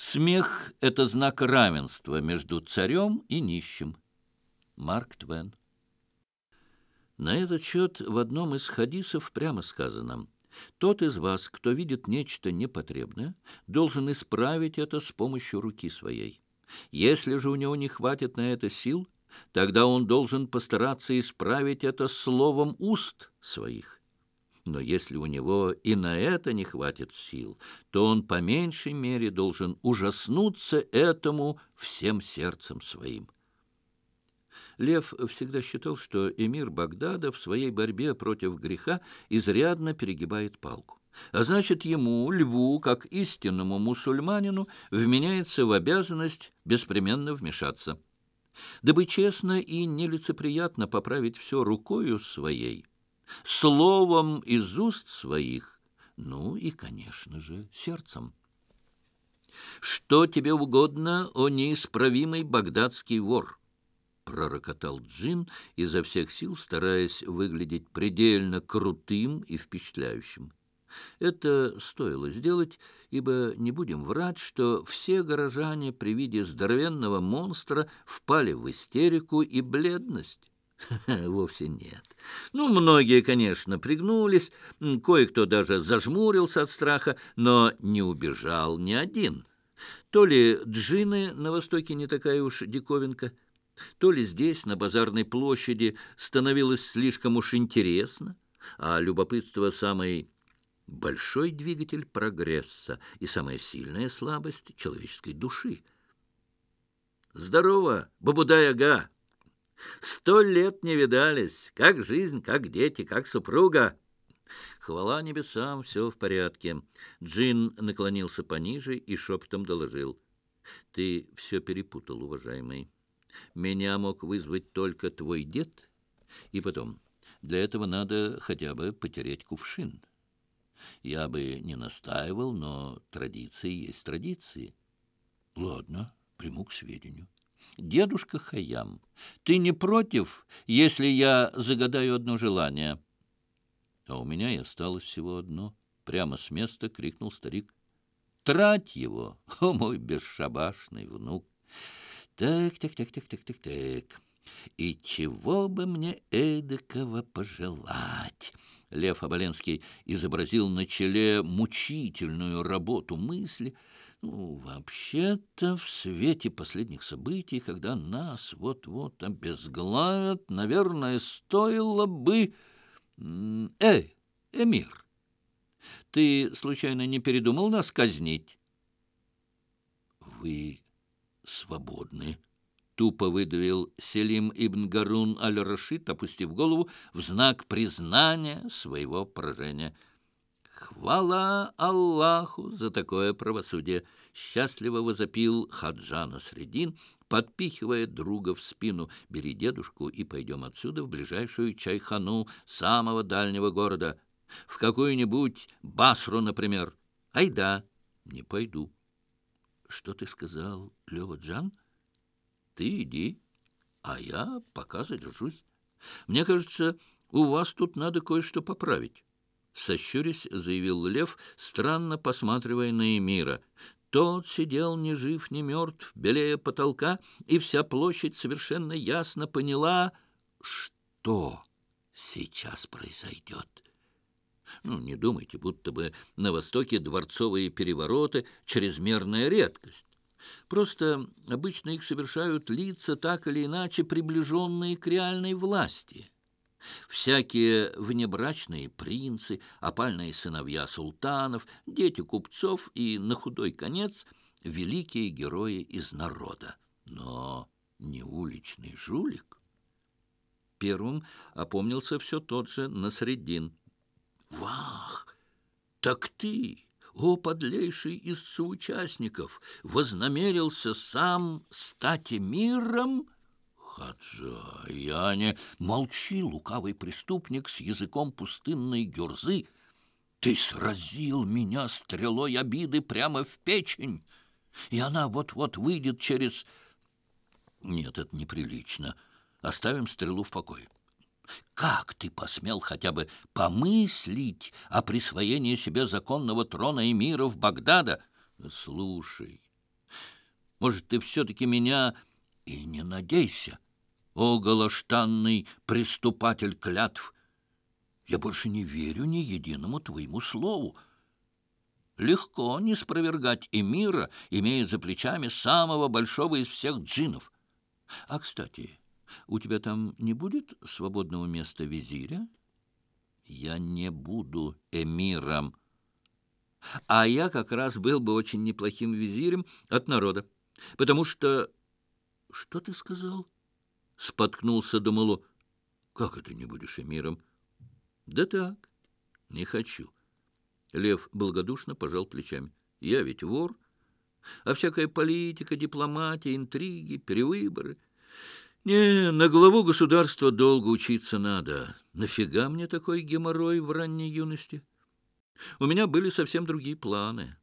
Смех — это знак равенства между царем и нищим. Марк Твен. На этот счет в одном из хадисов прямо сказано «Тот из вас, кто видит нечто непотребное, должен исправить это с помощью руки своей. Если же у него не хватит на это сил, тогда он должен постараться исправить это словом уст своих». Но если у него и на это не хватит сил, то он по меньшей мере должен ужаснуться этому всем сердцем своим. Лев всегда считал, что эмир Багдада в своей борьбе против греха изрядно перегибает палку. А значит, ему, льву, как истинному мусульманину, вменяется в обязанность беспременно вмешаться. Дабы честно и нелицеприятно поправить все рукою своей – словом из уст своих, ну и, конечно же, сердцем. «Что тебе угодно, о неисправимый багдадский вор?» — пророкотал Джин, изо всех сил стараясь выглядеть предельно крутым и впечатляющим. Это стоило сделать, ибо не будем врать, что все горожане при виде здоровенного монстра впали в истерику и бледность. Вовсе нет. Ну, многие, конечно, пригнулись, кое-кто даже зажмурился от страха, но не убежал ни один. То ли джины на Востоке не такая уж диковинка, то ли здесь, на базарной площади, становилось слишком уж интересно, а любопытство самый большой двигатель прогресса и самая сильная слабость человеческой души. «Здорово, Бабудай-ага!» Сто лет не видались. Как жизнь, как дети, как супруга. Хвала небесам, все в порядке. Джин наклонился пониже и шепотом доложил. Ты все перепутал, уважаемый. Меня мог вызвать только твой дед. И потом, для этого надо хотя бы потереть кувшин. Я бы не настаивал, но традиции есть традиции. Ладно, приму к сведению. «Дедушка Хаям, ты не против, если я загадаю одно желание?» «А у меня и осталось всего одно», — прямо с места крикнул старик. «Трать его, о мой бесшабашный внук!» «Так, так, так, так, так, так, так...» И чего бы мне эдакого пожелать? Лев Оболенский изобразил на челе мучительную работу мысли — ну, вообще-то, в свете последних событий, когда нас вот-вот обезглавят, наверное, стоило бы... Эй, Эмир, ты, случайно, не передумал нас казнить? Вы свободны, — тупо выдавил Селим ибн Гарун аль-Рашид, опустив голову в знак признания своего поражения — «Хвала Аллаху за такое правосудие!» — счастливо возопил Хаджана Средин, подпихивая друга в спину. «Бери дедушку и пойдем отсюда в ближайшую чайхану самого дальнего города. В какую-нибудь Басру, например. Ай да, не пойду». «Что ты сказал, Лева-Джан?» «Ты иди, а я пока задержусь. Мне кажется, у вас тут надо кое-что поправить». Сощурясь, заявил Лев, странно посматривая на Эмира. Тот сидел ни жив, ни мертв, белее потолка, и вся площадь совершенно ясно поняла, что сейчас произойдет. Ну, не думайте, будто бы на Востоке дворцовые перевороты — чрезмерная редкость. Просто обычно их совершают лица, так или иначе приближенные к реальной власти — Всякие внебрачные принцы, опальные сыновья султанов, дети купцов и, на худой конец, великие герои из народа. Но не уличный жулик. Первым опомнился все тот же Насреддин. «Вах! Так ты, о подлейший из соучастников, вознамерился сам стать миром?» Хаджа, я не... Молчи, лукавый преступник с языком пустынной гюрзы. Ты сразил меня стрелой обиды прямо в печень, и она вот-вот выйдет через... Нет, это неприлично. Оставим стрелу в покое. Как ты посмел хотя бы помыслить о присвоении себе законного трона эмиров Багдада? Слушай, Может, ты все-таки меня и не надейся, о голоштанный приступатель клятв. Я больше не верю ни единому твоему слову. Легко не спровергать эмира, имея за плечами самого большого из всех джинов. А, кстати, у тебя там не будет свободного места визиря? Я не буду эмиром. А я как раз был бы очень неплохим визирем от народа, потому что... Что ты сказал? Споткнулся Думало. Как это не будешь эмиром? Да так, не хочу. Лев благодушно пожал плечами. Я ведь вор, а всякая политика, дипломатия, интриги, перевыборы... Не, на главу государства долго учиться надо. Нафига мне такой геморрой в ранней юности? У меня были совсем другие планы.